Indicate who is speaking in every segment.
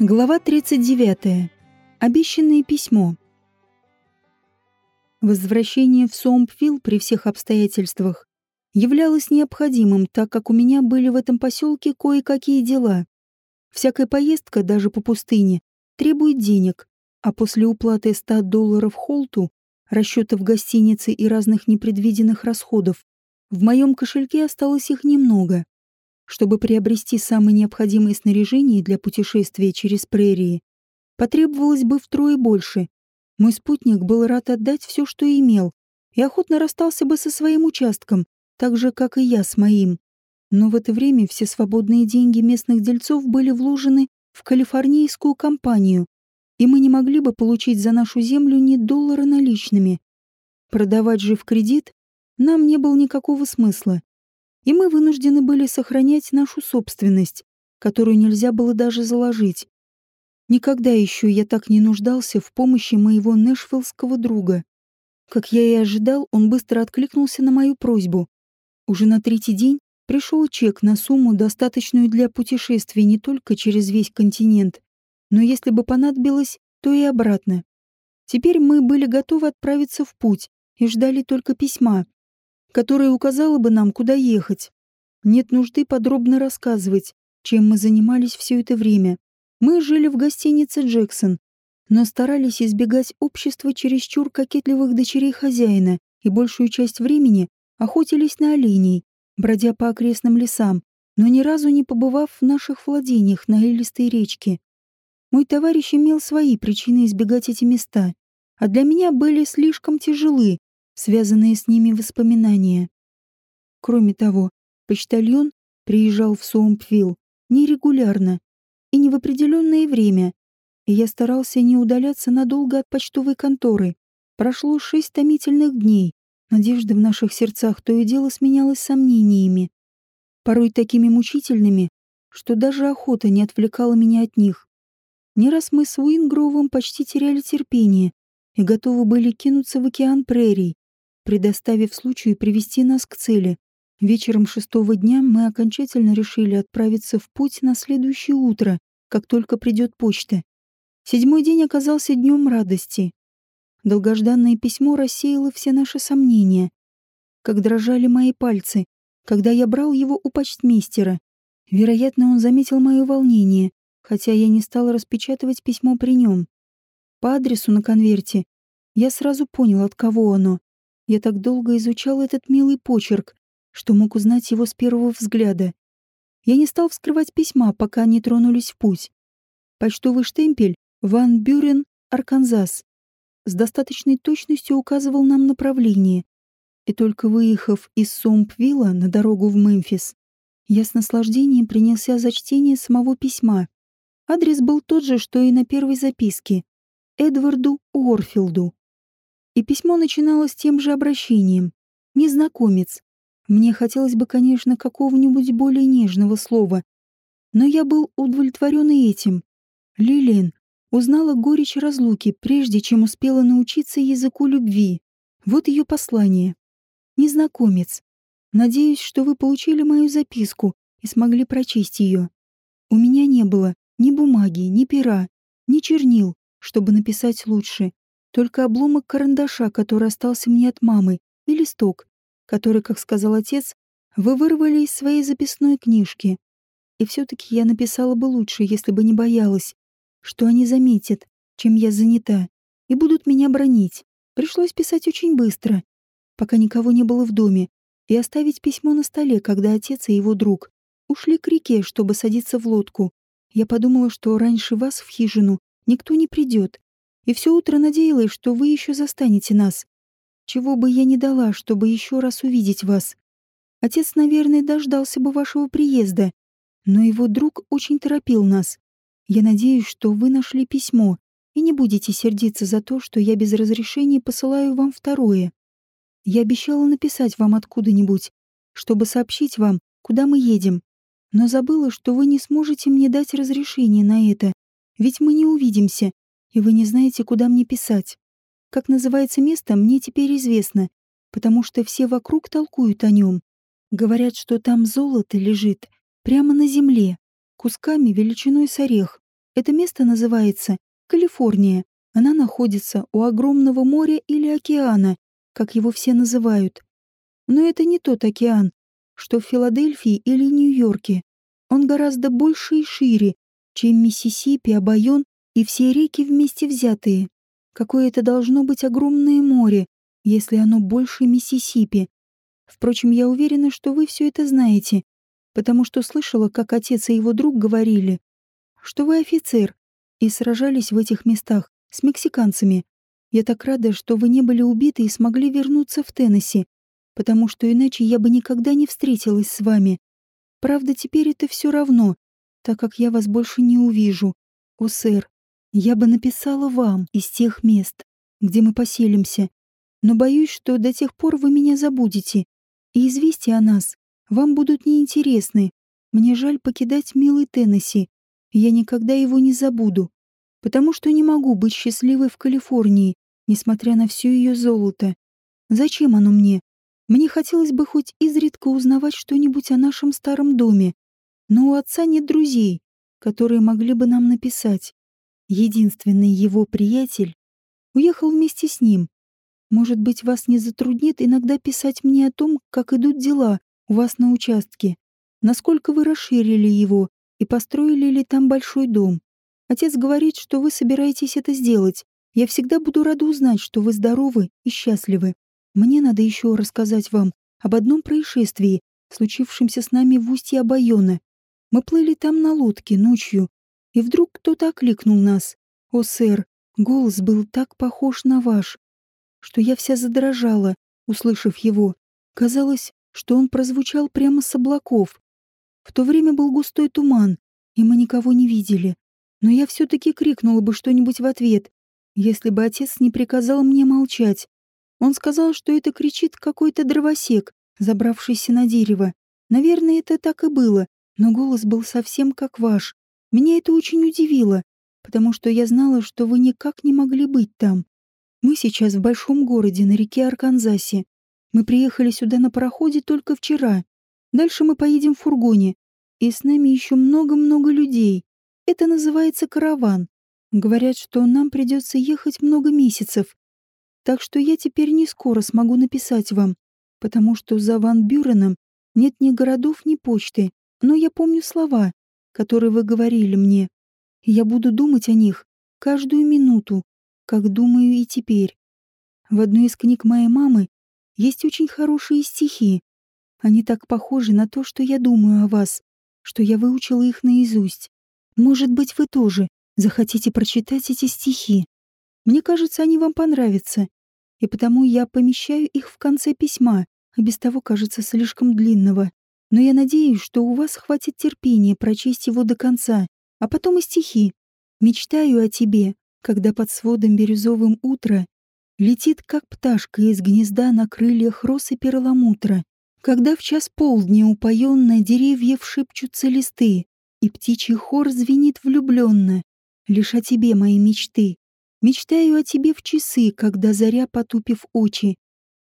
Speaker 1: Глава 39. Обещанное письмо. Возвращение в Сомпвилл при всех обстоятельствах являлось необходимым, так как у меня были в этом поселке кое-какие дела. Всякая поездка, даже по пустыне, требует денег, а после уплаты 100 долларов Холту, расчетов гостиницы и разных непредвиденных расходов, в моем кошельке осталось их немного. Чтобы приобрести самое необходимое снаряжение для путешествия через прерии, потребовалось бы втрое больше. Мой спутник был рад отдать все, что имел, и охотно расстался бы со своим участком, так же, как и я с моим. Но в это время все свободные деньги местных дельцов были вложены в калифорнийскую компанию, и мы не могли бы получить за нашу землю ни доллара наличными. Продавать же в кредит нам не было никакого смысла и мы вынуждены были сохранять нашу собственность, которую нельзя было даже заложить. Никогда еще я так не нуждался в помощи моего нэшвиллского друга. Как я и ожидал, он быстро откликнулся на мою просьбу. Уже на третий день пришел чек на сумму, достаточную для путешествия не только через весь континент, но если бы понадобилось, то и обратно. Теперь мы были готовы отправиться в путь и ждали только письма, которая указала бы нам, куда ехать. Нет нужды подробно рассказывать, чем мы занимались все это время. Мы жили в гостинице «Джексон», но старались избегать общества чересчур кокетливых дочерей хозяина и большую часть времени охотились на оленей, бродя по окрестным лесам, но ни разу не побывав в наших владениях на илистой речке. Мой товарищ имел свои причины избегать эти места, а для меня были слишком тяжелы, связанные с ними воспоминания. Кроме того, почтальон приезжал в Суомпвилл нерегулярно и не в определенное время, и я старался не удаляться надолго от почтовой конторы. Прошло шесть томительных дней. Надежда в наших сердцах то и дело сменялась сомнениями, порой такими мучительными, что даже охота не отвлекала меня от них. Не раз мы с Уингровым почти теряли терпение и готовы были кинуться в океан прерий, предоставив случаю привести нас к цели. Вечером шестого дня мы окончательно решили отправиться в путь на следующее утро, как только придет почта. Седьмой день оказался днем радости. Долгожданное письмо рассеяло все наши сомнения. Как дрожали мои пальцы, когда я брал его у почтмейстера. Вероятно, он заметил мое волнение, хотя я не стала распечатывать письмо при нем. По адресу на конверте я сразу понял, от кого оно. Я так долго изучал этот милый почерк, что мог узнать его с первого взгляда. Я не стал вскрывать письма, пока они тронулись в путь. Почтовый штемпель «Ван Бюрен, Арканзас» с достаточной точностью указывал нам направление. И только выехав из Сомпвилла на дорогу в Мемфис, я с наслаждением принялся за чтение самого письма. Адрес был тот же, что и на первой записке. Эдварду Уорфилду. И письмо начиналось тем же обращением. «Незнакомец». Мне хотелось бы, конечно, какого-нибудь более нежного слова. Но я был удовлетворен и этим. Лилиан узнала горечь разлуки, прежде чем успела научиться языку любви. Вот ее послание. «Незнакомец. Надеюсь, что вы получили мою записку и смогли прочесть ее. У меня не было ни бумаги, ни пера, ни чернил, чтобы написать лучше. Только обломок карандаша, который остался мне от мамы, и листок, который, как сказал отец, вы вырвали из своей записной книжки. И все-таки я написала бы лучше, если бы не боялась, что они заметят, чем я занята, и будут меня бронить. Пришлось писать очень быстро, пока никого не было в доме, и оставить письмо на столе, когда отец и его друг ушли к реке, чтобы садиться в лодку. Я подумала, что раньше вас в хижину никто не придет, и все утро надеялась, что вы еще застанете нас. Чего бы я не дала, чтобы еще раз увидеть вас. Отец, наверное, дождался бы вашего приезда, но его друг очень торопил нас. Я надеюсь, что вы нашли письмо и не будете сердиться за то, что я без разрешения посылаю вам второе. Я обещала написать вам откуда-нибудь, чтобы сообщить вам, куда мы едем, но забыла, что вы не сможете мне дать разрешение на это, ведь мы не увидимся, и вы не знаете, куда мне писать. Как называется место, мне теперь известно, потому что все вокруг толкуют о нем. Говорят, что там золото лежит прямо на земле, кусками величиной с орех. Это место называется Калифорния. Она находится у огромного моря или океана, как его все называют. Но это не тот океан, что в Филадельфии или Нью-Йорке. Он гораздо больше и шире, чем Миссисипи, Обайон и все реки вместе взятые. Какое это должно быть огромное море, если оно больше Миссисипи. Впрочем, я уверена, что вы все это знаете, потому что слышала, как отец и его друг говорили, что вы офицер и сражались в этих местах с мексиканцами. Я так рада, что вы не были убиты и смогли вернуться в Теннесси, потому что иначе я бы никогда не встретилась с вами. Правда, теперь это все равно, так как я вас больше не увижу. О, сэр, я бы написала вам из тех мест, где мы поселимся, но боюсь, что до тех пор вы меня забудете, и известия о нас вам будут неинтересны. Мне жаль покидать милый Теннесси, я никогда его не забуду, потому что не могу быть счастливой в Калифорнии, несмотря на все ее золото. Зачем оно мне? Мне хотелось бы хоть изредка узнавать что-нибудь о нашем старом доме, но у отца нет друзей, которые могли бы нам написать. Единственный его приятель уехал вместе с ним. Может быть, вас не затруднит иногда писать мне о том, как идут дела у вас на участке, насколько вы расширили его и построили ли там большой дом. Отец говорит, что вы собираетесь это сделать. Я всегда буду рада узнать, что вы здоровы и счастливы. Мне надо еще рассказать вам об одном происшествии, случившемся с нами в устье Абайона. Мы плыли там на лодке ночью, и вдруг кто-то окликнул нас. О, сэр, голос был так похож на ваш, что я вся задрожала, услышав его. Казалось, что он прозвучал прямо с облаков. В то время был густой туман, и мы никого не видели. Но я все-таки крикнула бы что-нибудь в ответ, если бы отец не приказал мне молчать. Он сказал, что это кричит какой-то дровосек, забравшийся на дерево. Наверное, это так и было, но голос был совсем как ваш. Меня это очень удивило, потому что я знала, что вы никак не могли быть там. Мы сейчас в большом городе на реке Арканзасе. Мы приехали сюда на пароходе только вчера. Дальше мы поедем в фургоне. И с нами еще много-много людей. Это называется караван. Говорят, что нам придется ехать много месяцев, так что я теперь не скоро смогу написать вам, потому что за Ван Бюреном нет ни городов, ни почты. Но я помню слова, которые вы говорили мне. Я буду думать о них каждую минуту, как думаю и теперь. В одной из книг моей мамы есть очень хорошие стихи. Они так похожи на то, что я думаю о вас, что я выучила их наизусть. Может быть, вы тоже захотите прочитать эти стихи. Мне кажется, они вам понравятся и потому я помещаю их в конце письма, а без того кажется слишком длинного. Но я надеюсь, что у вас хватит терпения прочесть его до конца, а потом и стихи. Мечтаю о тебе, когда под сводом бирюзовым утро летит, как пташка из гнезда на крыльях росы перламутра, когда в час полдня упоенно деревьев шепчутся листы, и птичий хор звенит влюбленно. Лишь о тебе мои мечты, Мечтаю о тебе в часы, когда заря, потупив очи,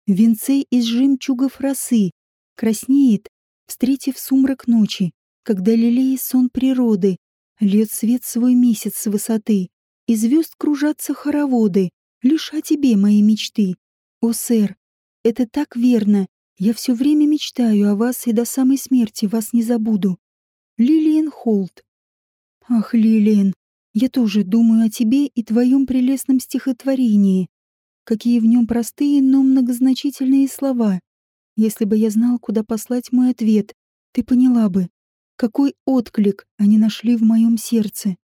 Speaker 1: венце из жемчугов росы краснеет, встретив сумрак ночи, когда лелеет сон природы, льет свет свой месяц с высоты, и звезд кружатся хороводы, лишь о тебе мои мечты. О, сэр, это так верно, я все время мечтаю о вас и до самой смерти вас не забуду. Лилиан Холт. Ах, Лилиан, я тоже думаю о тебе и твоем прелестном стихотворении. Какие в нем простые, но многозначительные слова. Если бы я знал, куда послать мой ответ, ты поняла бы, какой отклик они нашли в моем сердце.